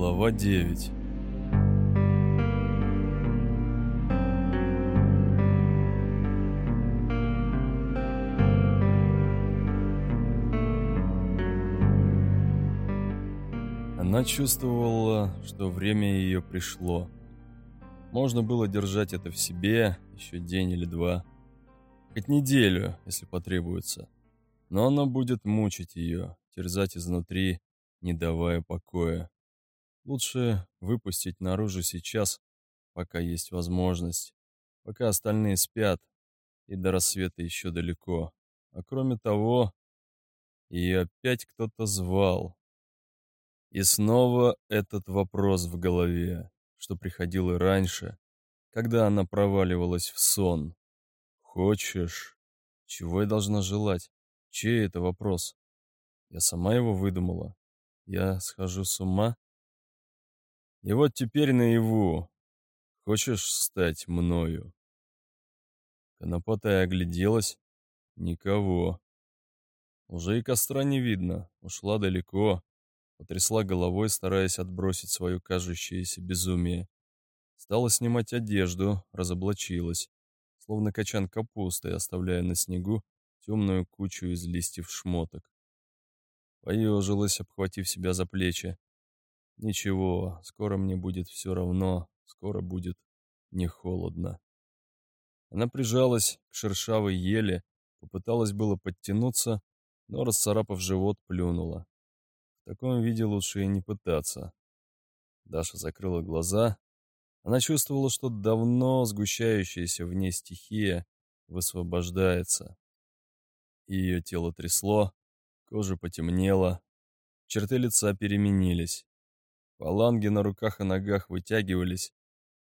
Глава 9 Она чувствовала, что время ее пришло. Можно было держать это в себе еще день или два, хоть неделю, если потребуется. Но оно будет мучить ее, терзать изнутри, не давая покоя. Лучше выпустить наружу сейчас, пока есть возможность, пока остальные спят, и до рассвета еще далеко. А кроме того, ее опять кто-то звал. И снова этот вопрос в голове, что приходил и раньше, когда она проваливалась в сон. «Хочешь? Чего я должна желать? Чей это вопрос? Я сама его выдумала. Я схожу с ума? И вот теперь наяву. Хочешь стать мною?» Конопатая огляделась. Никого. Уже и костра не видно. Ушла далеко. Потрясла головой, стараясь отбросить свое кажущееся безумие. Стала снимать одежду, разоблачилась, словно качан капусты, оставляя на снегу темную кучу из листьев шмоток. Поежилась, обхватив себя за плечи. Ничего, скоро мне будет все равно, скоро будет не холодно. Она прижалась к шершавой еле, попыталась было подтянуться, но, расцарапав живот, плюнула. В таком виде лучше и не пытаться. Даша закрыла глаза. Она чувствовала, что давно сгущающаяся в ней стихия высвобождается. Ее тело трясло, кожа потемнела, черты лица переменились. Фаланги на руках и ногах вытягивались,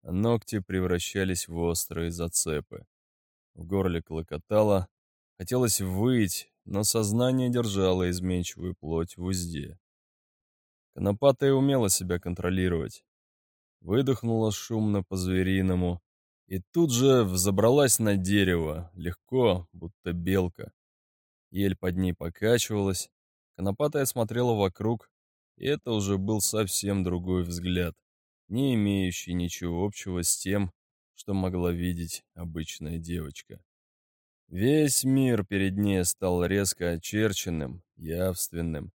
а ногти превращались в острые зацепы. В горле клокотало, хотелось выть, но сознание держало изменчивую плоть в узде. Конопатая умела себя контролировать. Выдохнула шумно по-звериному и тут же взобралась на дерево, легко, будто белка. Ель под ней покачивалась, Конопатая смотрела вокруг, это уже был совсем другой взгляд, не имеющий ничего общего с тем, что могла видеть обычная девочка. Весь мир перед ней стал резко очерченным, явственным,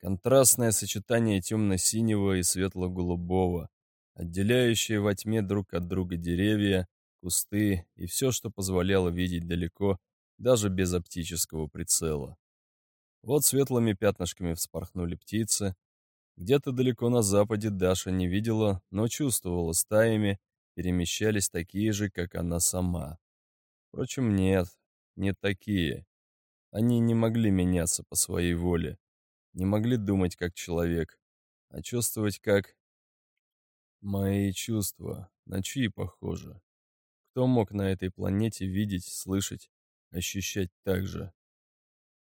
Контрастное сочетание темно-синего и светло-голубого, отделяющее во тьме друг от друга деревья, кусты и все, что позволяло видеть далеко, даже без оптического прицела. Вот светлыми пятнышками вспорхнули птицы. Где-то далеко на западе Даша не видела, но чувствовала стаями, перемещались такие же, как она сама. Впрочем, нет, не такие. Они не могли меняться по своей воле не могли думать как человек, а чувствовать как... Мои чувства, на чьи похожи? Кто мог на этой планете видеть, слышать, ощущать так же?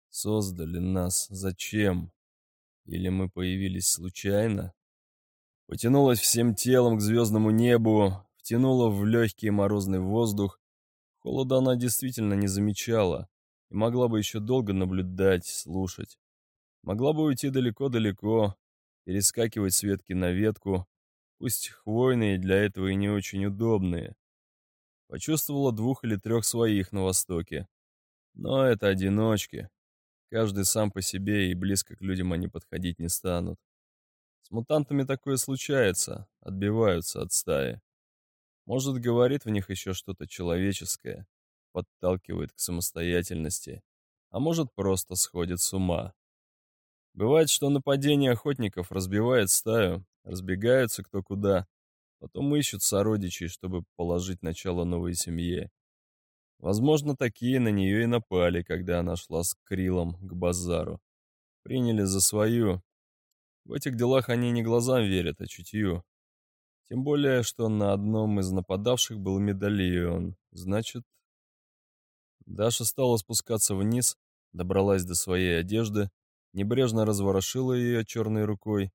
Создали нас зачем? Или мы появились случайно? Потянулась всем телом к звездному небу, втянула в легкий морозный воздух. Холода она действительно не замечала и могла бы еще долго наблюдать, слушать. Могла бы уйти далеко-далеко, перескакивать с ветки на ветку, пусть хвойные для этого и не очень удобные. Почувствовала двух или трех своих на востоке. Но это одиночки. Каждый сам по себе и близко к людям они подходить не станут. С мутантами такое случается, отбиваются от стаи. Может, говорит в них еще что-то человеческое, подталкивает к самостоятельности, а может, просто сходит с ума. Бывает, что нападение охотников разбивает стаю, разбегаются кто куда, потом ищут сородичей, чтобы положить начало новой семье. Возможно, такие на нее и напали, когда она шла с Крилом к базару. Приняли за свою. В этих делах они не глазам верят, а чутью. Тем более, что на одном из нападавших был медальон. Значит... Даша стала спускаться вниз, добралась до своей одежды, небрежно разворошила ее черной рукой,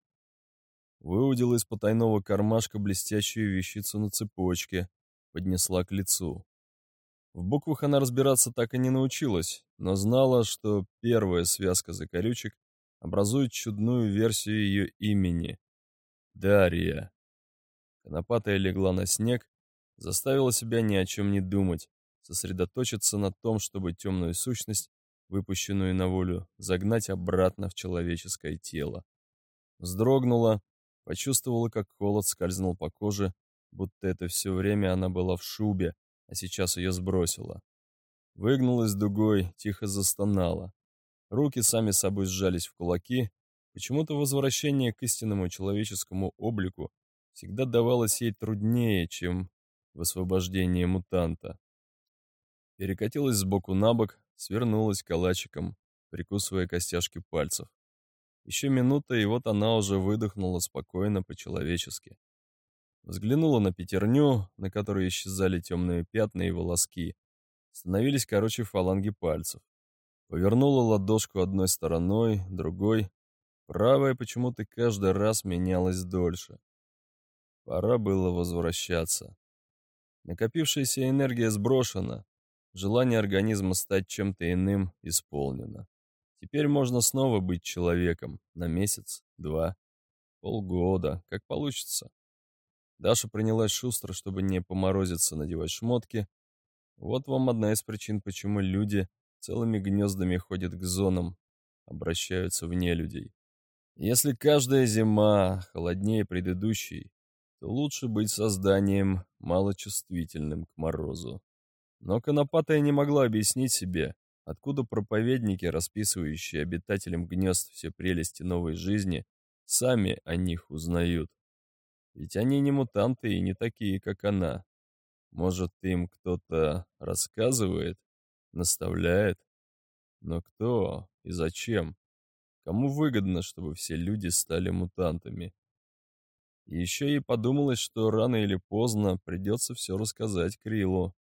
выудила из потайного кармашка блестящую вещицу на цепочке, поднесла к лицу. В буквах она разбираться так и не научилась, но знала, что первая связка закорючек образует чудную версию ее имени. Дарья. Конопатая легла на снег, заставила себя ни о чем не думать, сосредоточиться на том, чтобы темную сущность, выпущенную на волю, загнать обратно в человеческое тело. Вздрогнула, почувствовала, как холод скользнул по коже, будто это все время она была в шубе, а сейчас ее сбросило. Выгнулась дугой, тихо застонала. Руки сами собой сжались в кулаки. Почему-то возвращение к истинному человеческому облику всегда давалось ей труднее, чем высвобождение мутанта. Перекатилась сбоку на бок, свернулась калачиком, прикусывая костяшки пальцев. Еще минута, и вот она уже выдохнула спокойно по-человечески. Взглянула на пятерню, на которой исчезали темные пятна и волоски. Становились короче фаланги пальцев. Повернула ладошку одной стороной, другой. Правая почему-то каждый раз менялась дольше. Пора было возвращаться. Накопившаяся энергия сброшена. Желание организма стать чем-то иным исполнено. Теперь можно снова быть человеком. На месяц, два, полгода, как получится. Даша принялась шустро, чтобы не поморозиться, надевать шмотки. Вот вам одна из причин, почему люди целыми гнездами ходят к зонам, обращаются в нелюдей. Если каждая зима холоднее предыдущей, то лучше быть созданием малочувствительным к морозу. Но Конопатая не могла объяснить себе, откуда проповедники, расписывающие обитателям гнезд все прелести новой жизни, сами о них узнают. Ведь они не мутанты и не такие, как она. Может, им кто-то рассказывает, наставляет? Но кто и зачем? Кому выгодно, чтобы все люди стали мутантами? Еще ей подумалось, что рано или поздно придется все рассказать Крилу.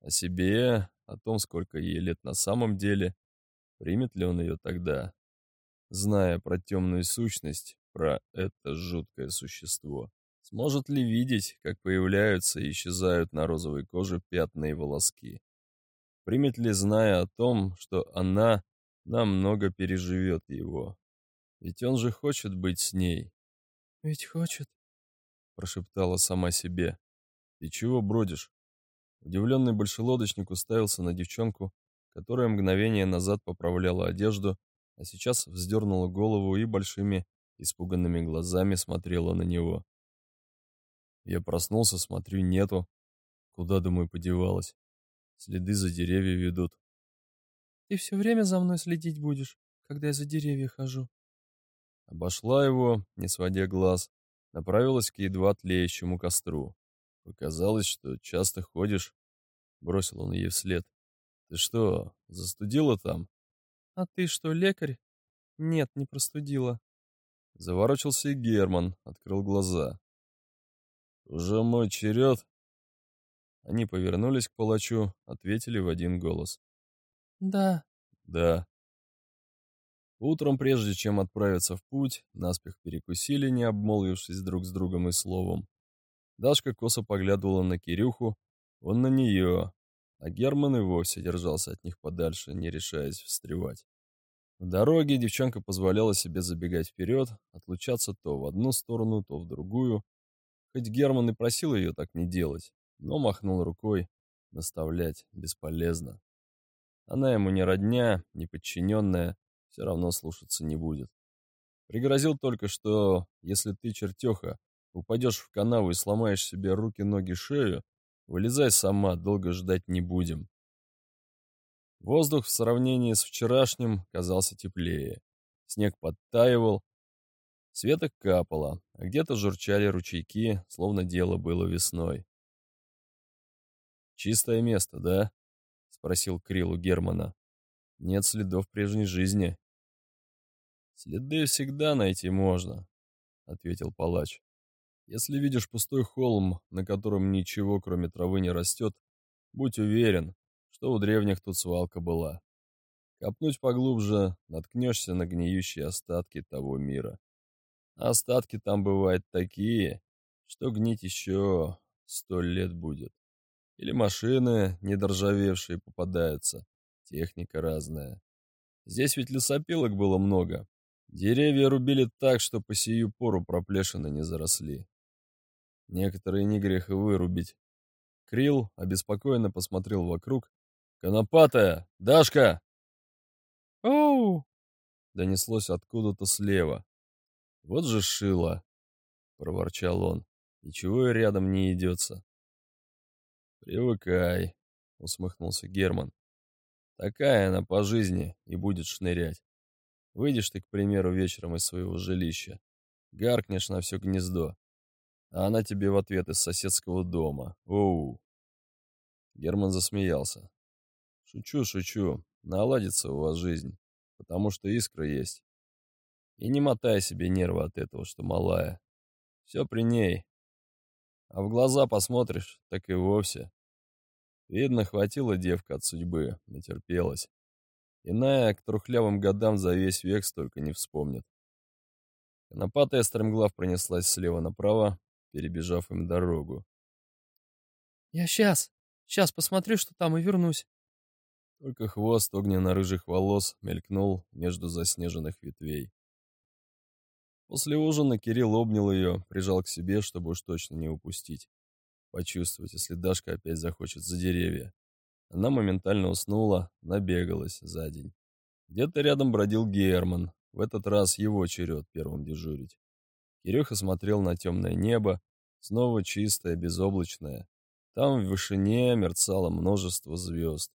О себе, о том, сколько ей лет на самом деле, примет ли он ее тогда, зная про темную сущность, про это жуткое существо. Сможет ли видеть, как появляются и исчезают на розовой коже пятна и волоски? Примет ли, зная о том, что она намного переживет его? Ведь он же хочет быть с ней. «Ведь хочет», — прошептала сама себе. «Ты чего бродишь?» Удивленный большелодочник уставился на девчонку, которая мгновение назад поправляла одежду, а сейчас вздернула голову и большими испуганными глазами смотрела на него. Я проснулся, смотрю, нету. Куда, думаю, подевалась? Следы за деревья ведут. Ты все время за мной следить будешь, когда я за деревья хожу. Обошла его, не сводя глаз, направилась к едва тлеющему костру. Показалось, что часто ходишь. Бросил он ей вслед. Ты что, застудила там? А ты что, лекарь? Нет, не простудила. Заворочился и Герман, открыл глаза. «Уже мой черед?» Они повернулись к палачу, ответили в один голос. «Да». «Да». Утром, прежде чем отправиться в путь, наспех перекусили, не обмолвившись друг с другом и словом. Дашка косо поглядывала на Кирюху, он на нее, а Герман и вовсе держался от них подальше, не решаясь встревать. В дороге девчонка позволяла себе забегать вперед, отлучаться то в одну сторону, то в другую. Хоть Герман и просил ее так не делать, но махнул рукой, наставлять бесполезно. Она ему не родня, не подчиненная, все равно слушаться не будет. Пригрозил только, что если ты, чертеха, упадешь в канаву и сломаешь себе руки, ноги, шею, вылезай сама, долго ждать не будем. Воздух в сравнении с вчерашним казался теплее. Снег подтаивал, светок капало, а где-то журчали ручейки, словно дело было весной. «Чистое место, да?» — спросил Крилу Германа. «Нет следов прежней жизни». «Следы всегда найти можно», — ответил палач. «Если видишь пустой холм, на котором ничего, кроме травы, не растет, будь уверен, что у древних тут свалка была. Копнуть поглубже, наткнешься на гниющие остатки того мира. А остатки там бывают такие, что гнить еще сто лет будет. Или машины недоржавевшие попадаются, техника разная. Здесь ведь лесопилок было много. Деревья рубили так, что по сию пору проплешины не заросли. Некоторые не грех и вырубить. Крил обеспокоенно посмотрел вокруг. «Конопатая! Дашка!» «Оу!» — донеслось откуда-то слева. «Вот же шило!» — проворчал он. «Ничего и рядом не идется». «Привыкай», — усмехнулся Герман. «Такая она по жизни и будет шнырять. Выйдешь ты, к примеру, вечером из своего жилища, гаркнешь на все гнездо, а она тебе в ответ из соседского дома. Оу!» Герман засмеялся. «Шучу, шучу. Наладится у вас жизнь, потому что искра есть. И не мотай себе нервы от этого, что малая. Все при ней. А в глаза посмотришь, так и вовсе. Видно, хватило девка от судьбы, натерпелась. Иная к трухлявым годам за весь век столько не вспомнит. Конопатая стремглав пронеслась слева направо, перебежав им дорогу. «Я сейчас, сейчас посмотрю, что там, и вернусь». Только хвост огненно-рыжих волос мелькнул между заснеженных ветвей. После ужина Кирилл обнял ее, прижал к себе, чтобы уж точно не упустить. Почувствовать, если Дашка опять захочет за деревья. Она моментально уснула, набегалась за день. Где-то рядом бродил Герман. В этот раз его черед первым дежурить. Киреха смотрел на темное небо, снова чистое, безоблачное. Там в вышине мерцало множество звезд.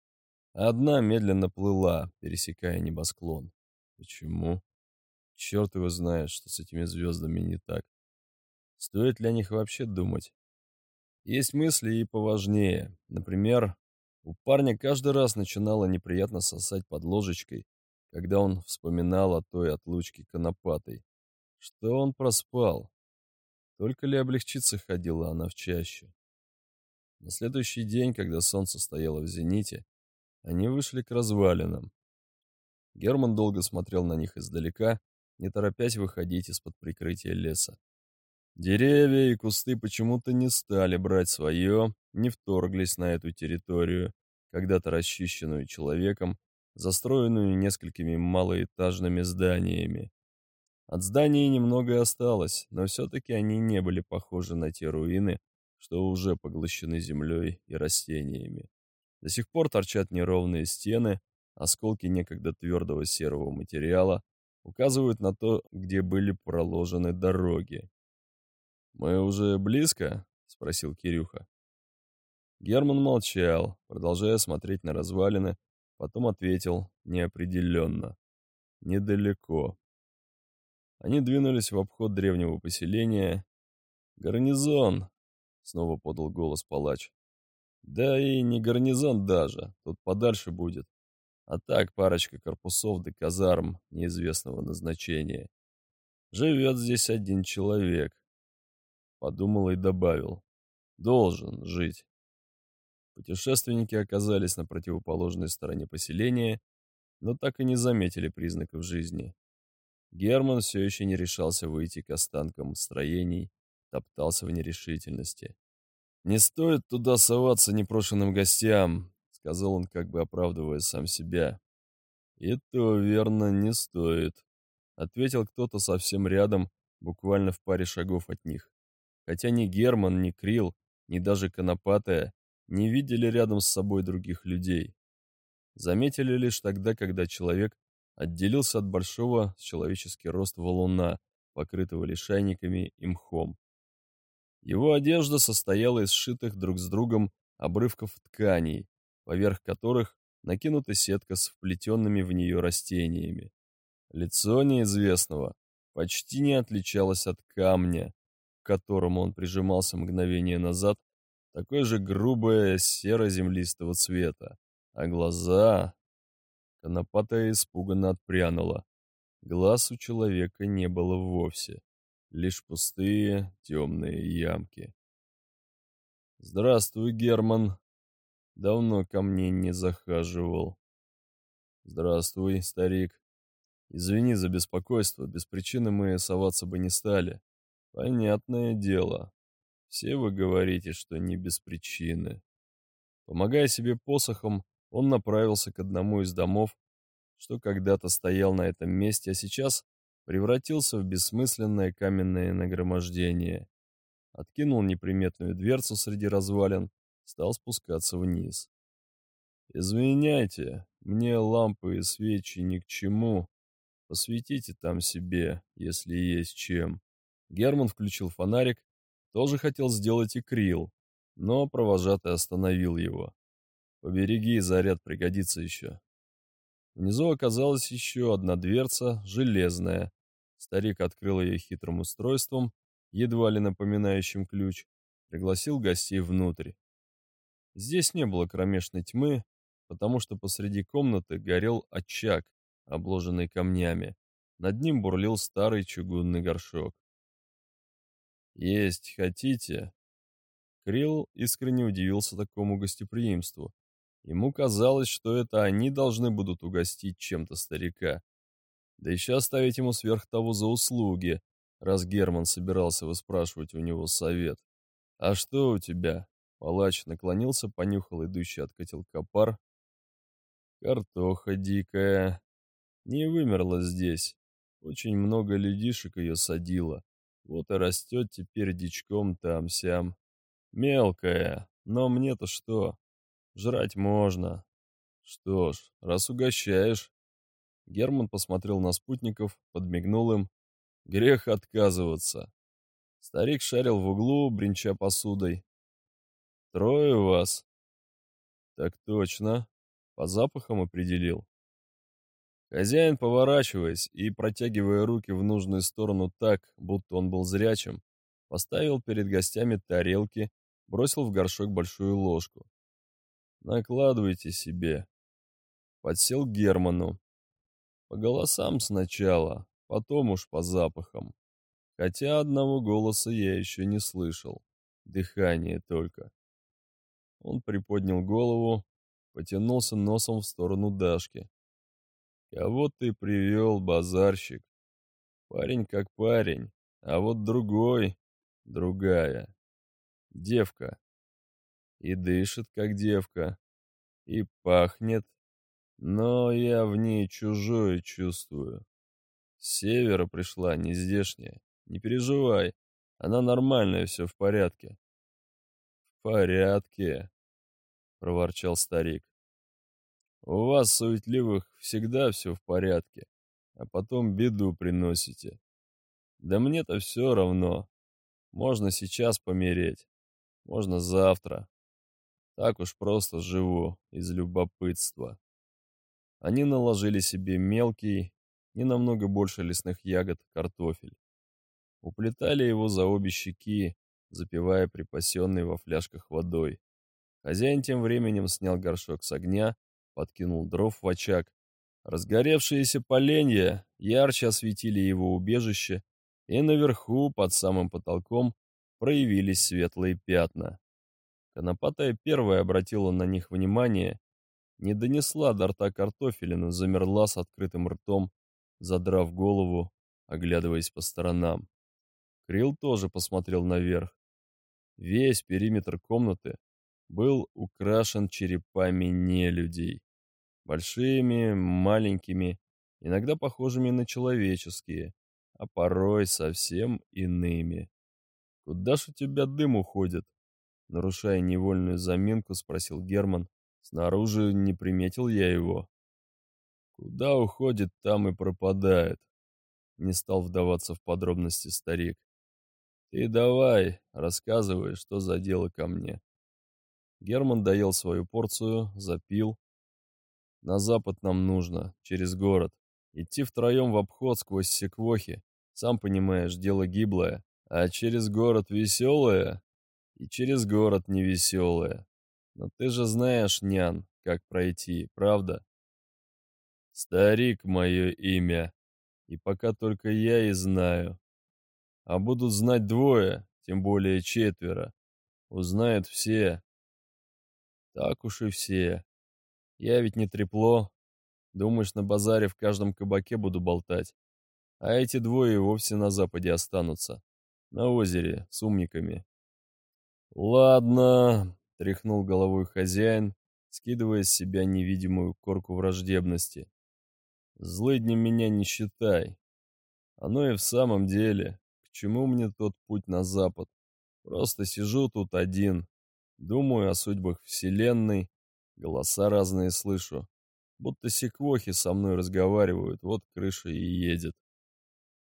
Одна медленно плыла, пересекая небосклон. Почему? Черт его знает, что с этими звездами не так. Стоит ли о них вообще думать? Есть мысли и поважнее. Например, у парня каждый раз начинало неприятно сосать под ложечкой, когда он вспоминал о той отлучке конопатой. Что он проспал? Только ли облегчиться ходила она в чаще? На следующий день, когда солнце стояло в зените, они вышли к развалинам. Герман долго смотрел на них издалека, не торопясь выходить из-под прикрытия леса. Деревья и кусты почему-то не стали брать свое, не вторглись на эту территорию, когда-то расчищенную человеком, застроенную несколькими малоэтажными зданиями. От зданий немного осталось, но все-таки они не были похожи на те руины, что уже поглощены землей и растениями. До сих пор торчат неровные стены, осколки некогда твердого серого материала, указывают на то, где были проложены дороги. «Мы уже близко?» — спросил Кирюха. Герман молчал, продолжая смотреть на развалины, потом ответил неопределенно. «Недалеко». Они двинулись в обход древнего поселения. «Гарнизон!» — снова подал голос палач. «Да и не гарнизон даже, тут подальше будет. А так парочка корпусов до казарм неизвестного назначения. Живет здесь один человек. Подумал и добавил. Должен жить. Путешественники оказались на противоположной стороне поселения, но так и не заметили признаков жизни. Герман все еще не решался выйти к останкам строений, топтался в нерешительности. «Не стоит туда соваться непрошенным гостям», сказал он, как бы оправдывая сам себя. «И то верно, не стоит», — ответил кто-то совсем рядом, буквально в паре шагов от них. Хотя ни Герман, ни Крил, ни даже Конопатая не видели рядом с собой других людей. Заметили лишь тогда, когда человек отделился от большого с человеческий рост валуна, покрытого лишайниками и мхом. Его одежда состояла из сшитых друг с другом обрывков тканей, поверх которых накинута сетка с вплетенными в нее растениями. Лицо неизвестного почти не отличалось от камня, к которому он прижимался мгновение назад, такое же грубое серо-землистого цвета, а глаза... Конопатая испуганно отпрянула. Глаз у человека не было вовсе, лишь пустые темные ямки. «Здравствуй, Герман!» Давно ко мне не захаживал. Здравствуй, старик. Извини за беспокойство, без причины мы соваться бы не стали. Понятное дело. Все вы говорите, что не без причины. Помогая себе посохом, он направился к одному из домов, что когда-то стоял на этом месте, а сейчас превратился в бессмысленное каменное нагромождение. Откинул неприметную дверцу среди развалин, стал спускаться вниз. «Извиняйте, мне лампы и свечи ни к чему. Посветите там себе, если есть чем». Герман включил фонарик, тоже хотел сделать и Крил, но провожатый остановил его. «Побереги, заряд пригодится еще». Внизу оказалась еще одна дверца, железная. Старик открыл ее хитрым устройством, едва ли напоминающим ключ, пригласил гостей внутрь. Здесь не было кромешной тьмы, потому что посреди комнаты горел очаг, обложенный камнями. Над ним бурлил старый чугунный горшок. «Есть хотите?» Крилл искренне удивился такому гостеприимству. Ему казалось, что это они должны будут угостить чем-то старика. Да еще оставить ему сверх того за услуги, раз Герман собирался выспрашивать у него совет. «А что у тебя?» Палач наклонился, понюхал идущий от котелка пар. «Картоха дикая. Не вымерла здесь. Очень много людишек ее садило. Вот и растет теперь дичком там-сям. Мелкая, но мне-то что? Жрать можно. Что ж, раз угощаешь. Герман посмотрел на спутников, подмигнул им. Грех отказываться. Старик шарил в углу, бренча посудой. Трое вас? Так точно. По запахам определил. Хозяин, поворачиваясь и протягивая руки в нужную сторону так, будто он был зрячим, поставил перед гостями тарелки, бросил в горшок большую ложку. «Накладывайте себе». Подсел к Герману. По голосам сначала, потом уж по запахам. Хотя одного голоса я еще не слышал. Дыхание только. Он приподнял голову, потянулся носом в сторону Дашки. Кого ты привел, базарщик? Парень как парень, а вот другой, другая. Девка. И дышит, как девка, и пахнет, но я в ней чужое чувствую. С севера пришла, не здешняя. Не переживай, она нормальная, все в порядке. В порядке, проворчал старик. У вас, суетливых, всегда все в порядке, а потом беду приносите. Да мне-то все равно. Можно сейчас помереть, можно завтра. Так уж просто живу, из любопытства. Они наложили себе мелкий, не намного больше лесных ягод, картофель. Уплетали его за обе щеки, запивая припасенной во фляжках водой. Хозяин тем временем снял горшок с огня, подкинул дров в очаг. Разгоревшиеся поленья ярче осветили его убежище, и наверху, под самым потолком, проявились светлые пятна. Конопатая первая обратила на них внимание, не донесла до рта картофелину, замерла с открытым ртом, задрав голову, оглядываясь по сторонам. Крил тоже посмотрел наверх. Весь периметр комнаты был украшен черепами нелюдей. Большими, маленькими, иногда похожими на человеческие, а порой совсем иными. «Куда ж у тебя дым уходит?» Нарушая невольную заминку, спросил Герман. Снаружи не приметил я его. «Куда уходит, там и пропадает», — не стал вдаваться в подробности старик. «Ты давай, рассказывай, что за дело ко мне». Герман доел свою порцию, запил, на запад нам нужно, через город. Идти втроем в обход сквозь секвохи. Сам понимаешь, дело гиблое. А через город веселое, и через город невеселое. Но ты же знаешь, нян, как пройти, правда? Старик мое имя, и пока только я и знаю. А будут знать двое, тем более четверо. Узнают все. Так уж и все. Я ведь не трепло. Думаешь, на базаре в каждом кабаке буду болтать? А эти двое вовсе на западе останутся. На озере, с умниками. Ладно, тряхнул головой хозяин, скидывая с себя невидимую корку враждебности. Злыднем меня не считай. Оно и в самом деле, к чему мне тот путь на запад? Просто сижу тут один, думаю о судьбах Вселенной, голоса разные слышу. Будто секвохи со мной разговаривают, вот крыша и едет.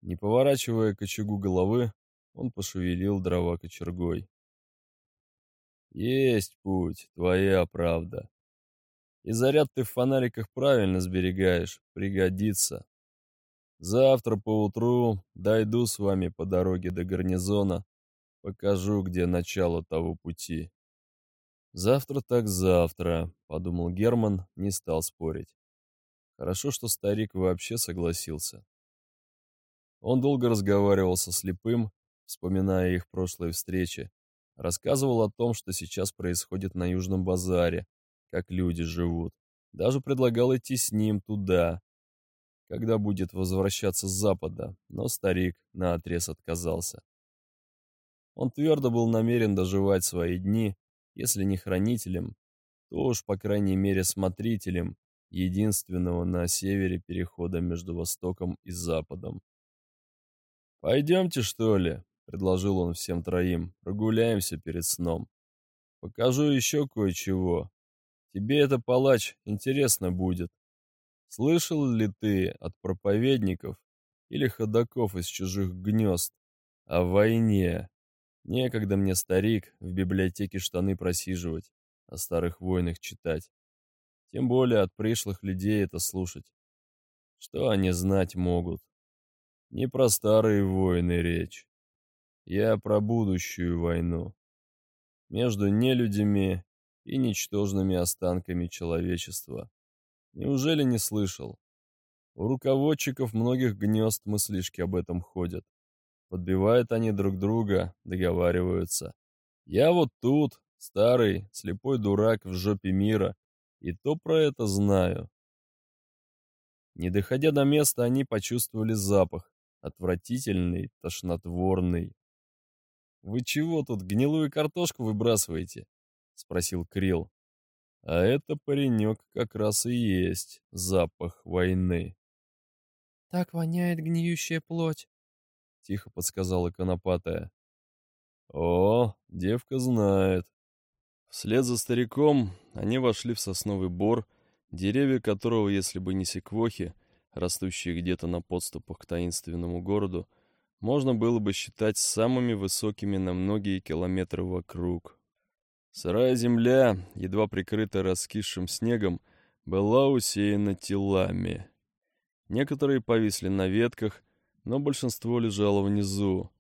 Не поворачивая к очагу головы, он пошевелил дрова кочергой. Есть путь, твоя правда. И заряд ты в фонариках правильно сберегаешь, пригодится. Завтра поутру дойду с вами по дороге до гарнизона, покажу, где начало того пути. Завтра так завтра, подумал Герман, не стал спорить. Хорошо, что старик вообще согласился. Он долго разговаривал со слепым, вспоминая их прошлые встречи, рассказывал о том, что сейчас происходит на Южном базаре, как люди живут. Даже предлагал идти с ним туда, когда будет возвращаться с запада, но старик наотрез отказался. Он твердо был намерен доживать свои дни, если не хранителем, то уж, по крайней мере, смотрителем единственного на севере перехода между Востоком и Западом. «Пойдемте, что ли?» — предложил он всем троим. «Прогуляемся перед сном. Покажу еще кое-чего. Тебе это, палач, интересно будет. Слышал ли ты от проповедников или ходаков из чужих гнезд о войне? Некогда мне, старик, в библиотеке штаны просиживать, о старых войнах читать. Тем более от пришлых людей это слушать. Что они знать могут? Не про старые войны речь. Я про будущую войну. Между нелюдями и ничтожными останками человечества. Неужели не слышал? У руководчиков многих гнезд мыслишки об этом ходят. Подбивают они друг друга, договариваются. Я вот тут, старый, слепой дурак в жопе мира, и то про это знаю. Не доходя до места, они почувствовали запах, отвратительный, тошнотворный. «Вы чего тут, гнилую картошку выбрасываете?» — спросил Крил. А это паренек как раз и есть запах войны. «Так воняет гниющая плоть», — тихо подсказала Конопатая. «О, девка знает». Вслед за стариком они вошли в сосновый бор, деревья которого, если бы не секвохи, растущие где-то на подступах к таинственному городу, можно было бы считать самыми высокими на многие километры вокруг. Сырая земля, едва прикрытая раскисшим снегом, была усеяна телами. Некоторые повисли на ветках, но большинство лежало внизу.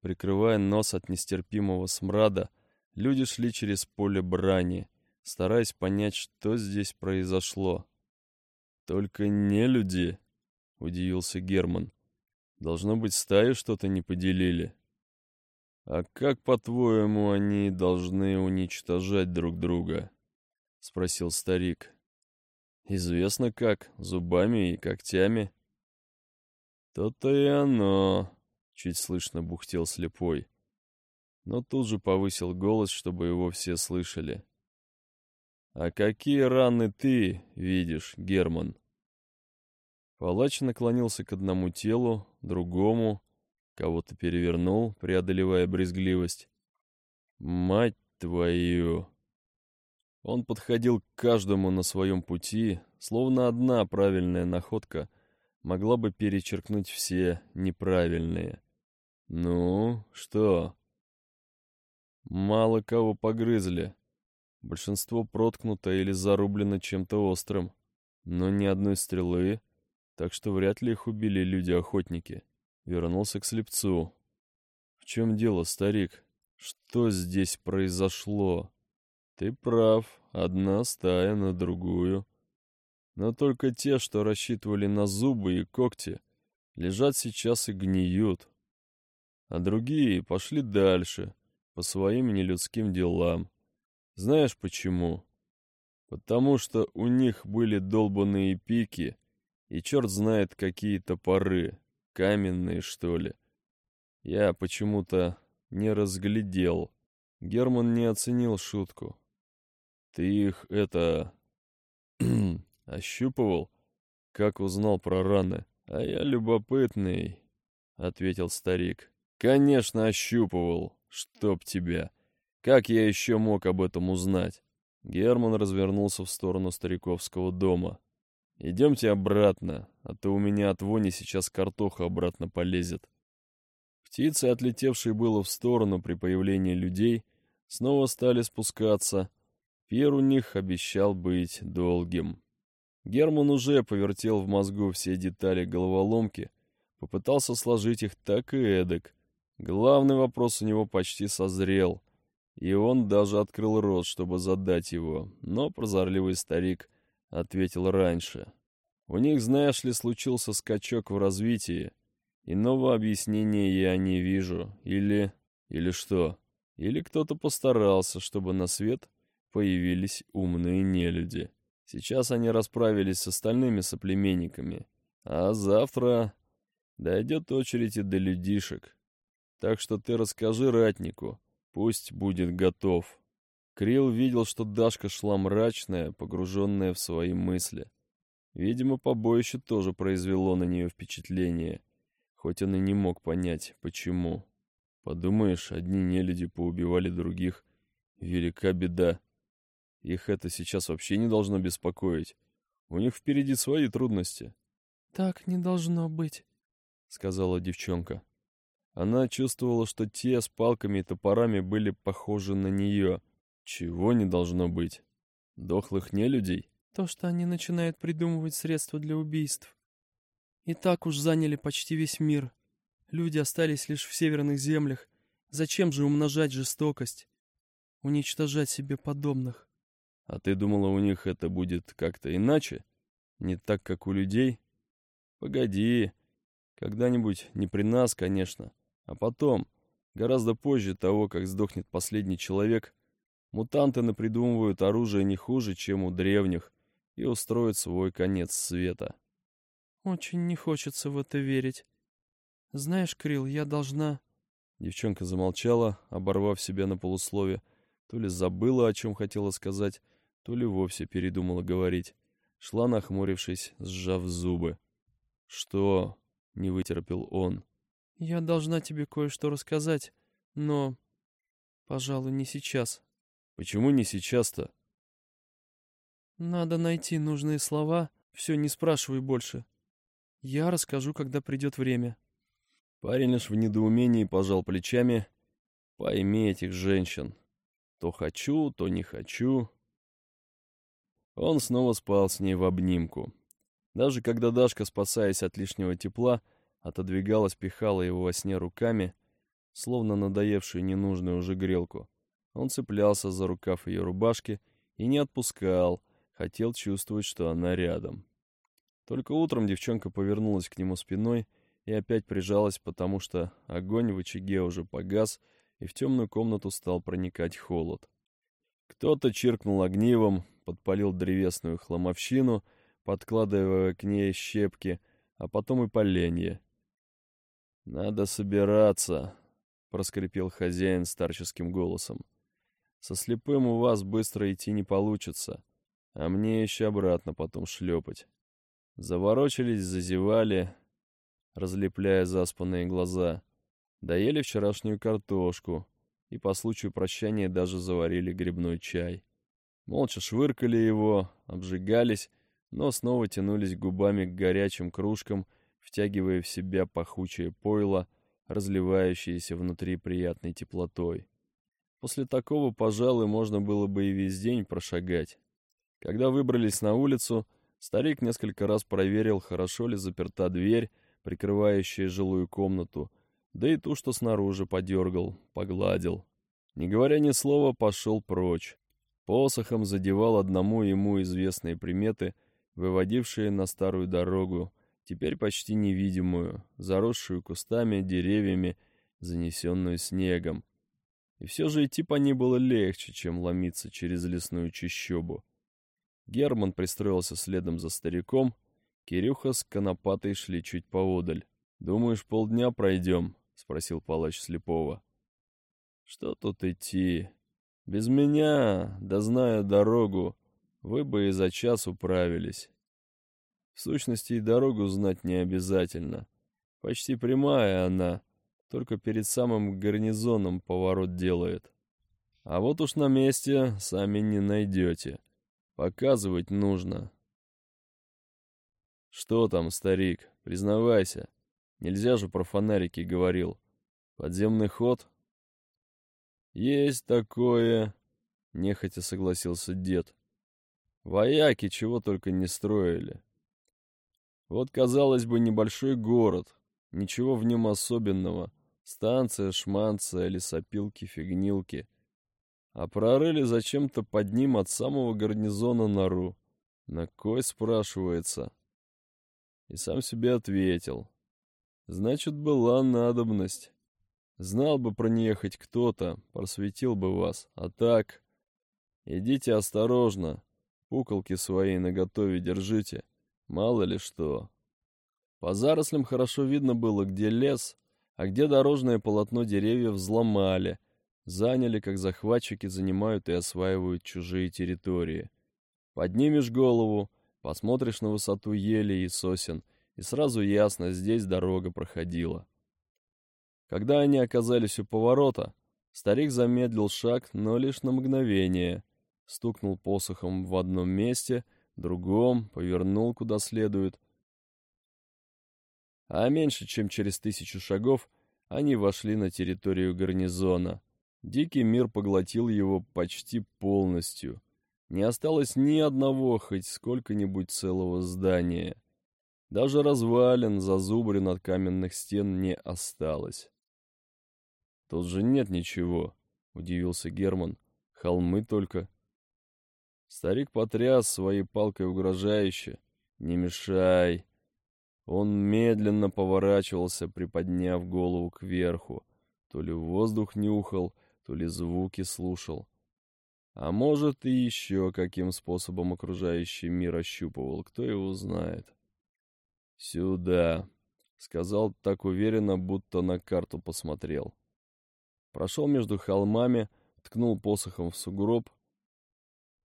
Прикрывая нос от нестерпимого смрада, люди шли через поле брани, стараясь понять, что здесь произошло. «Только не люди», — удивился Герман. «Должно быть, стаи что-то не поделили». «А как, по-твоему, они должны уничтожать друг друга?» — спросил старик. «Известно как, зубами и когтями». «То-то и оно», — чуть слышно бухтел слепой. Но тут же повысил голос, чтобы его все слышали. «А какие раны ты видишь, Герман?» Палач наклонился к одному телу, другому, Кого-то перевернул, преодолевая брезгливость. Мать твою! Он подходил к каждому на своем пути, словно одна правильная находка могла бы перечеркнуть все неправильные. Ну, что? Мало кого погрызли. Большинство проткнуто или зарублено чем-то острым. Но ни одной стрелы, так что вряд ли их убили люди-охотники вернулся к слепцу. «В чем дело, старик? Что здесь произошло?» «Ты прав, одна стая на другую. Но только те, что рассчитывали на зубы и когти, лежат сейчас и гниют. А другие пошли дальше, по своим нелюдским делам. Знаешь почему? Потому что у них были долбанные пики и черт знает какие топоры каменные, что ли. Я почему-то не разглядел. Герман не оценил шутку. Ты их, это... ощупывал? Как узнал про раны? А я любопытный. — ответил старик. «Конечно, ощупывал. Чтоб тебя. Как я еще мог об этом узнать?» Герман развернулся в сторону стариковского дома. «Идемте обратно, а то у меня от вони сейчас картоха обратно полезет». Птицы, отлетевшие было в сторону при появлении людей, снова стали спускаться. Пир у них обещал быть долгим. Герман уже повертел в мозгу все детали головоломки, попытался сложить их так и эдак. Главный вопрос у него почти созрел, и он даже открыл рот, чтобы задать его, но прозорливый старик ответил раньше. У них, знаешь ли, случился скачок в развитии. Иного объяснения я не вижу. Или... или что? Или кто-то постарался, чтобы на свет появились умные нелюди. Сейчас они расправились с остальными соплеменниками, а завтра дойдет очередь и до людишек. Так что ты расскажи ратнику, пусть будет готов. Крил видел, что Дашка шла мрачная, погруженная в свои мысли. Видимо, побоище тоже произвело на нее впечатление, хоть он и не мог понять, почему. Подумаешь, одни нелюди поубивали других. Велика беда. Их это сейчас вообще не должно беспокоить. У них впереди свои трудности. «Так не должно быть», — сказала девчонка. Она чувствовала, что те с палками и топорами были похожи на нее. Чего не должно быть? Дохлых нелюдей? То, что они начинают придумывать средства для убийств. И так уж заняли почти весь мир. Люди остались лишь в северных землях. Зачем же умножать жестокость? Уничтожать себе подобных. А ты думала, у них это будет как-то иначе? Не так, как у людей? Погоди. Когда-нибудь, не при нас, конечно, а потом, гораздо позже того, как сдохнет последний человек, мутанты напридумывают оружие не хуже, чем у древних, и устроят свой конец света. Очень не хочется в это верить. Знаешь, Крил, я должна... Девчонка замолчала, оборвав себя на полуслове, то ли забыла, о чем хотела сказать, то ли вовсе передумала говорить. Шла, нахмурившись, сжав зубы. «Что?» — не вытерпел он. «Я должна тебе кое-что рассказать, но, пожалуй, не сейчас». «Почему не сейчас-то?» «Надо найти нужные слова. Все, не спрашивай больше. Я расскажу, когда придет время». Парень лишь в недоумении пожал плечами. «Пойми этих женщин. То хочу, то не хочу. Он снова спал с ней в обнимку. Даже когда Дашка, спасаясь от лишнего тепла, отодвигалась, пихала его во сне руками, словно надоевшую ненужную уже грелку, он цеплялся за рукав ее рубашки и не отпускал, хотел чувствовать, что она рядом. Только утром девчонка повернулась к нему спиной и опять прижалась, потому что огонь в очаге уже погас, и в темную комнату стал проникать холод. Кто-то чиркнул огнивом, подпалил древесную хламовщину, подкладывая к ней щепки, а потом и поленья. «Надо собираться», — проскрипел хозяин старческим голосом. «Со слепым у вас быстро идти не получится, а мне еще обратно потом шлепать». Заворочились, зазевали, разлепляя заспанные глаза. Доели вчерашнюю картошку и по случаю прощания даже заварили грибной чай. Молча швыркали его, обжигались, но снова тянулись губами к горячим кружкам, втягивая в себя пахучее пойло, разливающееся внутри приятной теплотой. После такого, пожалуй, можно было бы и весь день прошагать. Когда выбрались на улицу, старик несколько раз проверил, хорошо ли заперта дверь, прикрывающая жилую комнату, да и ту, что снаружи подергал, погладил. Не говоря ни слова, пошел прочь. Посохом задевал одному ему известные приметы, выводившие на старую дорогу, теперь почти невидимую, заросшую кустами, деревьями, занесенную снегом. И все же идти по ней было легче, чем ломиться через лесную чащобу. Герман пристроился следом за стариком, Кирюха с Конопатой шли чуть поодаль. «Думаешь, полдня пройдем?» — спросил палач слепого. «Что тут идти? Без меня, да зная дорогу, вы бы и за час управились. В сущности, и дорогу знать не обязательно. Почти прямая она, только перед самым гарнизоном поворот делает. А вот уж на месте сами не найдете. Показывать нужно. Что там, старик, признавайся. Нельзя же про фонарики говорил. Подземный ход? Есть такое, нехотя согласился дед. Вояки чего только не строили. Вот, казалось бы, небольшой город, ничего в нем особенного. Станция, шманция, лесопилки, фигнилки. А прорыли зачем-то под ним от самого гарнизона нору. На кой, спрашивается? И сам себе ответил. Значит, была надобность. Знал бы про нее хоть кто-то, просветил бы вас. А так... Идите осторожно. Пуколки свои наготове держите. Мало ли что. По зарослям хорошо видно было, где лес, а где дорожное полотно деревьев взломали, заняли, как захватчики занимают и осваивают чужие территории. Поднимешь голову, посмотришь на высоту ели и сосен, и сразу ясно, здесь дорога проходила. Когда они оказались у поворота, старик замедлил шаг, но лишь на мгновение. Стукнул посохом в одном месте, другом, повернул куда следует. А меньше, чем через тысячу шагов, они вошли на территорию гарнизона. Дикий мир поглотил его почти полностью. Не осталось ни одного хоть сколько-нибудь целого здания. Даже развалин, зазубрин от каменных стен не осталось. «Тут же нет ничего», — удивился Герман. «Холмы только». Старик потряс своей палкой угрожающе. «Не мешай!» Он медленно поворачивался, приподняв голову кверху. То ли воздух нюхал, то ли звуки слушал. А может, и еще каким способом окружающий мир ощупывал, кто его знает. «Сюда», — сказал так уверенно, будто на карту посмотрел. Прошел между холмами, ткнул посохом в сугроб.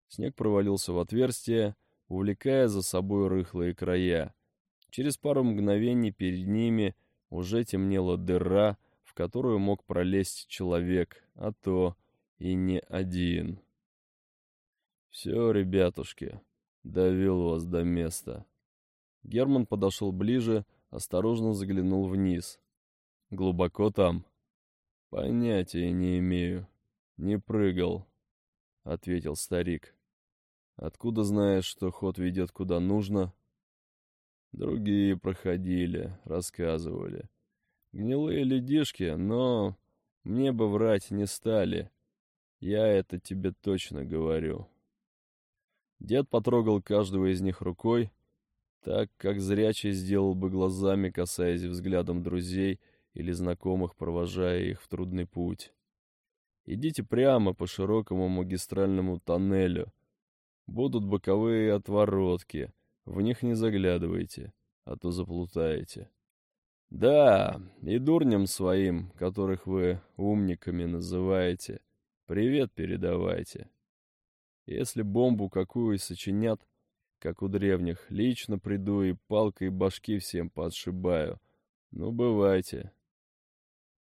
Снег провалился в отверстие, увлекая за собой рыхлые края. Через пару мгновений перед ними уже темнела дыра, в которую мог пролезть человек, а то и не один. «Все, ребятушки, довел вас до места». Герман подошел ближе, осторожно заглянул вниз. «Глубоко там?» «Понятия не имею. Не прыгал», — ответил старик. «Откуда знаешь, что ход ведет куда нужно?» «Другие проходили, рассказывали. Гнилые ледишки, но мне бы врать не стали. Я это тебе точно говорю». Дед потрогал каждого из них рукой, так, как зрячий сделал бы глазами, касаясь взглядом друзей — или знакомых, провожая их в трудный путь. Идите прямо по широкому магистральному тоннелю. Будут боковые отворотки, в них не заглядывайте, а то заплутаете. Да, и дурням своим, которых вы умниками называете, привет передавайте. Если бомбу какую сочинят, как у древних, лично приду и палкой башки всем подшибаю. Ну, бывайте.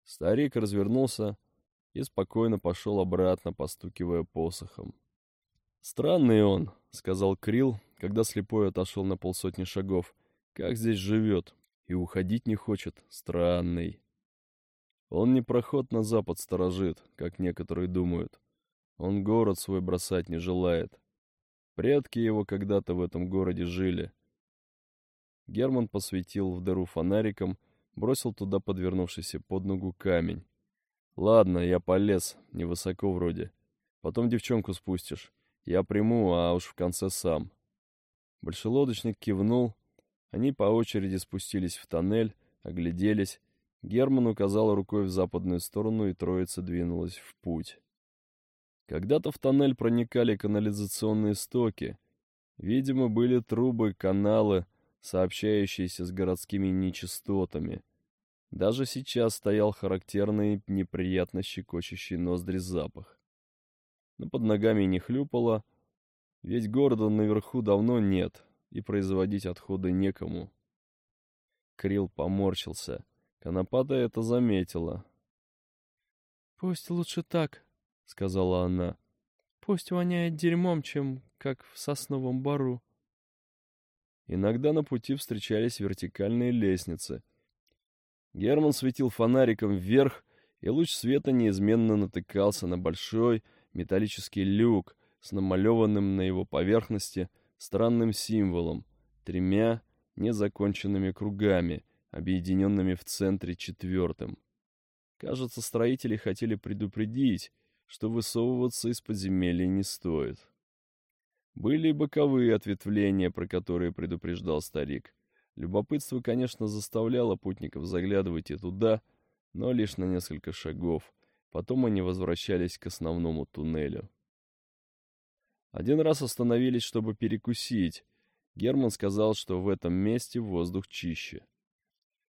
Старик развернулся и спокойно пошел обратно, постукивая посохом. «Странный он», — сказал Крил, когда слепой отошел на полсотни шагов. «Как здесь живет? И уходить не хочет. Странный». Он не проход на запад сторожит, как некоторые думают. Он город свой бросать не желает. Предки его когда-то в этом городе жили. Герман посветил в дыру фонариком — бросил туда подвернувшийся под ногу камень. «Ладно, я полез, невысоко вроде. Потом девчонку спустишь. Я приму, а уж в конце сам». Большелодочник кивнул. Они по очереди спустились в тоннель, огляделись. Герман указал рукой в западную сторону, и троица двинулась в путь. Когда-то в тоннель проникали канализационные стоки. Видимо, были трубы, каналы, сообщающиеся с городскими нечистотами. Даже сейчас стоял характерный, неприятно щекочущий ноздри запах. Но под ногами не хлюпало, ведь города наверху давно нет, и производить отходы некому. Крил поморщился. Конопата это заметила. «Пусть лучше так», — сказала она. «Пусть воняет дерьмом, чем как в сосновом бару». Иногда на пути встречались вертикальные лестницы. Герман светил фонариком вверх, и луч света неизменно натыкался на большой металлический люк с намалеванным на его поверхности странным символом, тремя незаконченными кругами, объединенными в центре четвертым. Кажется, строители хотели предупредить, что высовываться из подземелья не стоит. Были и боковые ответвления, про которые предупреждал старик. Любопытство, конечно, заставляло путников заглядывать и туда, но лишь на несколько шагов. Потом они возвращались к основному туннелю. Один раз остановились, чтобы перекусить. Герман сказал, что в этом месте воздух чище.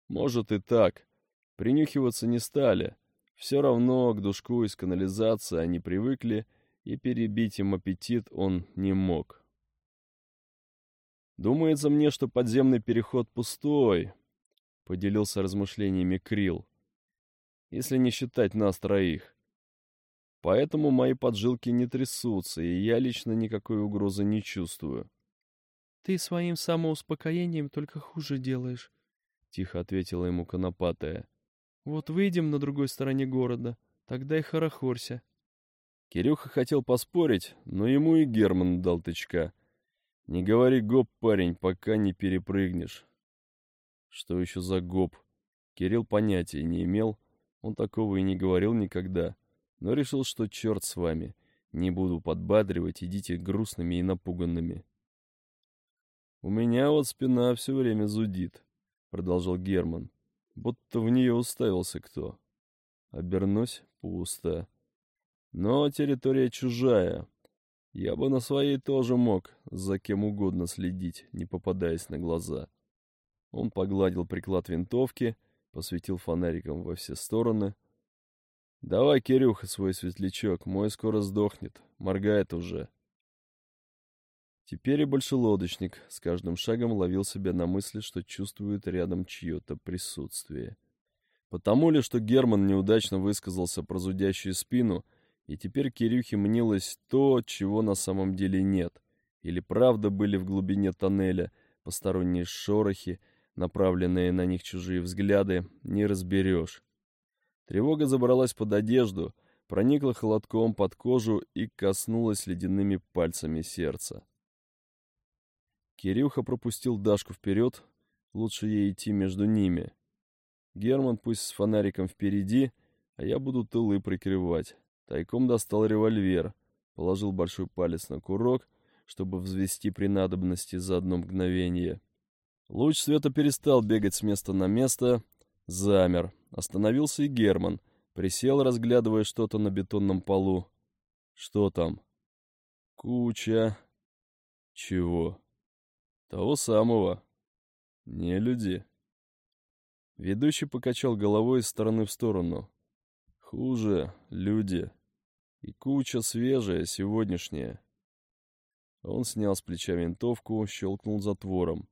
Может и так. Принюхиваться не стали. Все равно к душку из канализации они привыкли, и перебить им аппетит он не мог. «Думается мне, что подземный переход пустой», — поделился размышлениями Крил, «если не считать нас троих. Поэтому мои поджилки не трясутся, и я лично никакой угрозы не чувствую». «Ты своим самоуспокоением только хуже делаешь», — тихо ответила ему конопатая. «Вот выйдем на другой стороне города, тогда и хорохорься». Кирюха хотел поспорить, но ему и Герман дал тычка. «Не говори гоп, парень, пока не перепрыгнешь». Что еще за гоп? Кирилл понятия не имел, он такого и не говорил никогда, но решил, что черт с вами, не буду подбадривать, идите грустными и напуганными. «У меня вот спина все время зудит», — продолжал Герман, будто в нее уставился кто. Обернусь — пусто. Но территория чужая, я бы на своей тоже мог за кем угодно следить, не попадаясь на глаза. Он погладил приклад винтовки, посветил фонариком во все стороны. «Давай, Кирюха, свой светлячок, мой скоро сдохнет, моргает уже». Теперь и большелодочник с каждым шагом ловил себя на мысли, что чувствует рядом чье-то присутствие. Потому ли, что Герман неудачно высказался про зудящую спину — и теперь Кирюхе мнилось то, чего на самом деле нет. Или правда были в глубине тоннеля посторонние шорохи, направленные на них чужие взгляды, не разберешь. Тревога забралась под одежду, проникла холодком под кожу и коснулась ледяными пальцами сердца. Кирюха пропустил Дашку вперед, лучше ей идти между ними. Герман пусть с фонариком впереди, а я буду тылы прикрывать. Тайком достал револьвер, положил большой палец на курок, чтобы взвести при надобности за одно мгновение. Луч света перестал бегать с места на место, замер. Остановился и Герман, присел, разглядывая что-то на бетонном полу. Что там? Куча. Чего? Того самого. Не люди. Ведущий покачал головой из стороны в сторону. Хуже, люди. И куча свежая, сегодняшняя. Он снял с плеча винтовку, щелкнул затвором.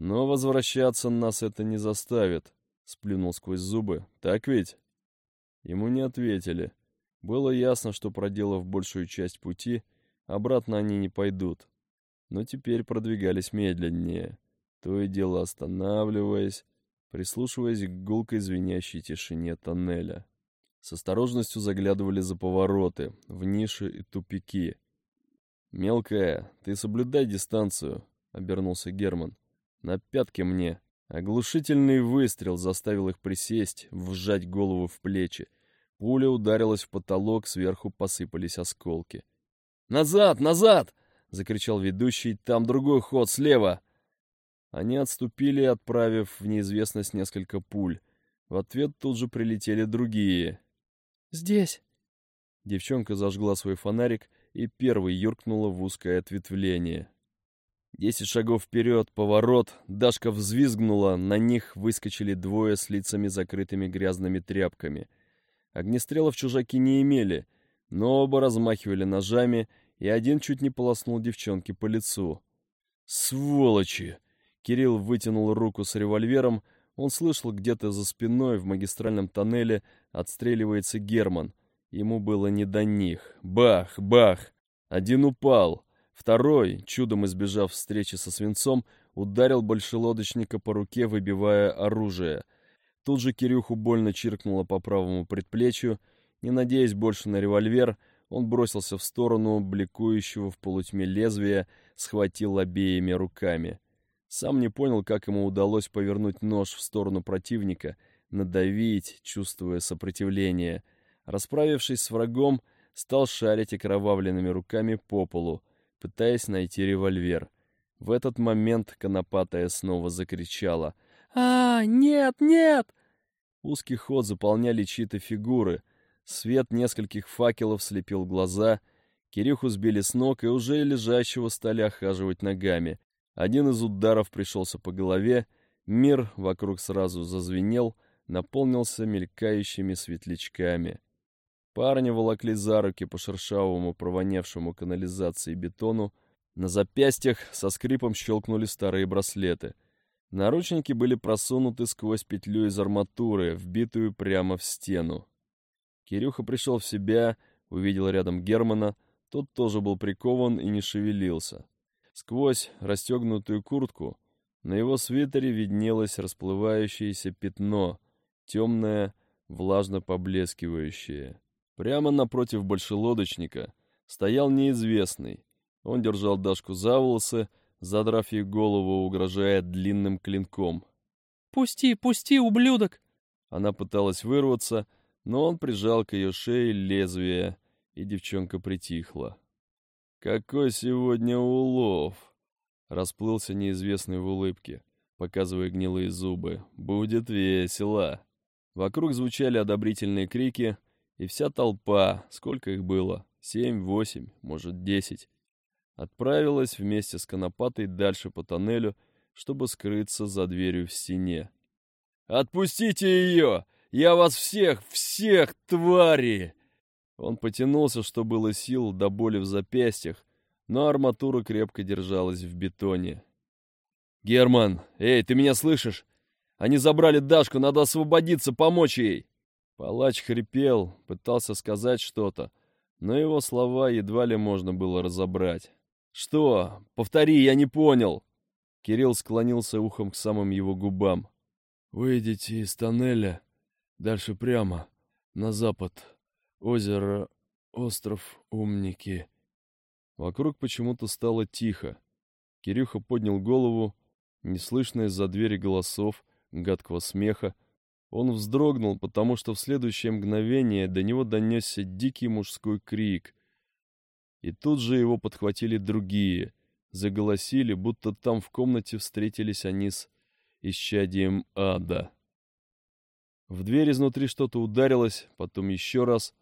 Но возвращаться нас это не заставит, сплюнул сквозь зубы. Так ведь? Ему не ответили. Было ясно, что проделав большую часть пути, обратно они не пойдут. Но теперь продвигались медленнее, то и дело останавливаясь, прислушиваясь к гулкой звенящей тишине тоннеля. С осторожностью заглядывали за повороты, в ниши и тупики. «Мелкая, ты соблюдай дистанцию», — обернулся Герман. «На пятке мне». Оглушительный выстрел заставил их присесть, вжать голову в плечи. Пуля ударилась в потолок, сверху посыпались осколки. «Назад! Назад!» — закричал ведущий. «Там другой ход, слева!» Они отступили, отправив в неизвестность несколько пуль. В ответ тут же прилетели другие. «Здесь!» Девчонка зажгла свой фонарик и первой юркнула в узкое ответвление. Десять шагов вперед, поворот, Дашка взвизгнула, на них выскочили двое с лицами закрытыми грязными тряпками. Огнестрелов чужаки не имели, но оба размахивали ножами, и один чуть не полоснул девчонке по лицу. «Сволочи!» Кирилл вытянул руку с револьвером, он слышал где-то за спиной в магистральном тоннеле отстреливается Герман. Ему было не до них. Бах, бах! Один упал. Второй, чудом избежав встречи со свинцом, ударил большелодочника по руке, выбивая оружие. Тут же Кирюху больно чиркнуло по правому предплечью. Не надеясь больше на револьвер, он бросился в сторону бликующего в полутьме лезвия, схватил обеими руками. Сам не понял, как ему удалось повернуть нож в сторону противника, надавить, чувствуя сопротивление. Расправившись с врагом, стал шарить окровавленными руками по полу, пытаясь найти револьвер. В этот момент Конопатая снова закричала. «А, нет, нет!» Узкий ход заполняли чьи-то фигуры. Свет нескольких факелов слепил глаза. Кирюху сбили с ног и уже лежащего стали охаживать ногами. Один из ударов пришелся по голове, мир вокруг сразу зазвенел, наполнился мелькающими светлячками. Парня волокли за руки по шершавому, провонявшему канализации бетону. На запястьях со скрипом щелкнули старые браслеты. Наручники были просунуты сквозь петлю из арматуры, вбитую прямо в стену. Кирюха пришел в себя, увидел рядом Германа, тот тоже был прикован и не шевелился. Сквозь расстегнутую куртку на его свитере виднелось расплывающееся пятно, темное, влажно поблескивающее. Прямо напротив большелодочника стоял неизвестный. Он держал Дашку за волосы, задрав ей голову, угрожая длинным клинком. «Пусти, пусти, ублюдок!» Она пыталась вырваться, но он прижал к ее шее лезвие, и девчонка притихла. «Какой сегодня улов!» Расплылся неизвестный в улыбке, показывая гнилые зубы. «Будет весело!» Вокруг звучали одобрительные крики — и вся толпа, сколько их было, семь, восемь, может, десять, отправилась вместе с Конопатой дальше по тоннелю, чтобы скрыться за дверью в стене. «Отпустите ее! Я вас всех, всех, твари!» Он потянулся, что было сил, до боли в запястьях, но арматура крепко держалась в бетоне. «Герман, эй, ты меня слышишь? Они забрали Дашку, надо освободиться, помочь ей!» Палач хрипел, пытался сказать что-то, но его слова едва ли можно было разобрать. «Что? Повтори, я не понял!» Кирилл склонился ухом к самым его губам. «Выйдите из тоннеля, дальше прямо, на запад, озеро, остров Умники». Вокруг почему-то стало тихо. Кирюха поднял голову, неслышно из-за двери голосов, гадкого смеха, он вздрогнул, потому что в следующее мгновение до него донесся дикий мужской крик. И тут же его подхватили другие, заголосили, будто там в комнате встретились они с исчадием ада. В дверь изнутри что-то ударилось, потом еще раз.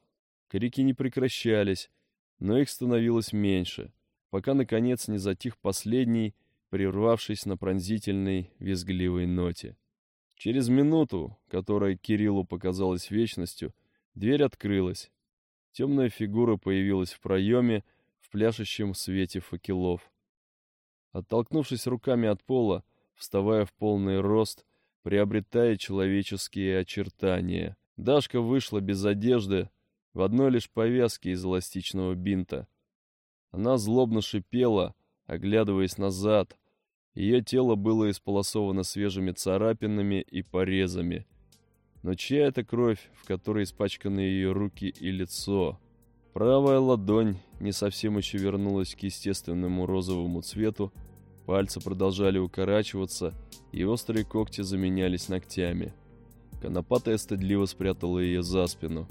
Крики не прекращались, но их становилось меньше, пока, наконец, не затих последний, прервавшись на пронзительной, визгливой ноте. Через минуту, которая Кириллу показалась вечностью, дверь открылась. Темная фигура появилась в проеме, в пляшущем свете факелов. Оттолкнувшись руками от пола, вставая в полный рост, приобретая человеческие очертания, Дашка вышла без одежды, в одной лишь повязке из эластичного бинта. Она злобно шипела, оглядываясь назад — ее тело было исполосовано свежими царапинами и порезами. Но чья это кровь, в которой испачканы ее руки и лицо? Правая ладонь не совсем еще вернулась к естественному розовому цвету, пальцы продолжали укорачиваться, и острые когти заменялись ногтями. Конопатая стыдливо спрятала ее за спину,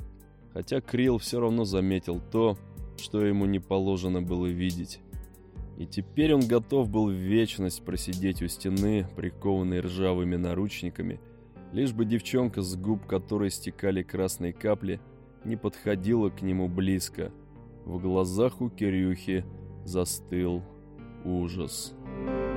хотя Крил все равно заметил то, что ему не положено было видеть. И теперь он готов был в вечность просидеть у стены, прикованный ржавыми наручниками, лишь бы девчонка, с губ которой стекали красные капли, не подходила к нему близко. В глазах у Кирюхи застыл ужас. Ужас.